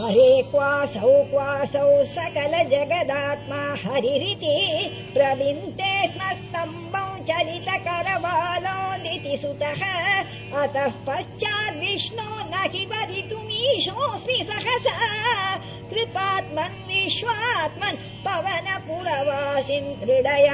हरे क्वासौ क्वासौ सकल जगदात्मा हरिरिति प्रविन्ते स्म स्तम्भौ चलित करबालोदिति सुतः। अतः पश्चाद्विष्णो न हि वदितुमीशोऽस्मि सहसा। कृपात्मन् विश्वात्मन् पवन पुरवासिन् दृढय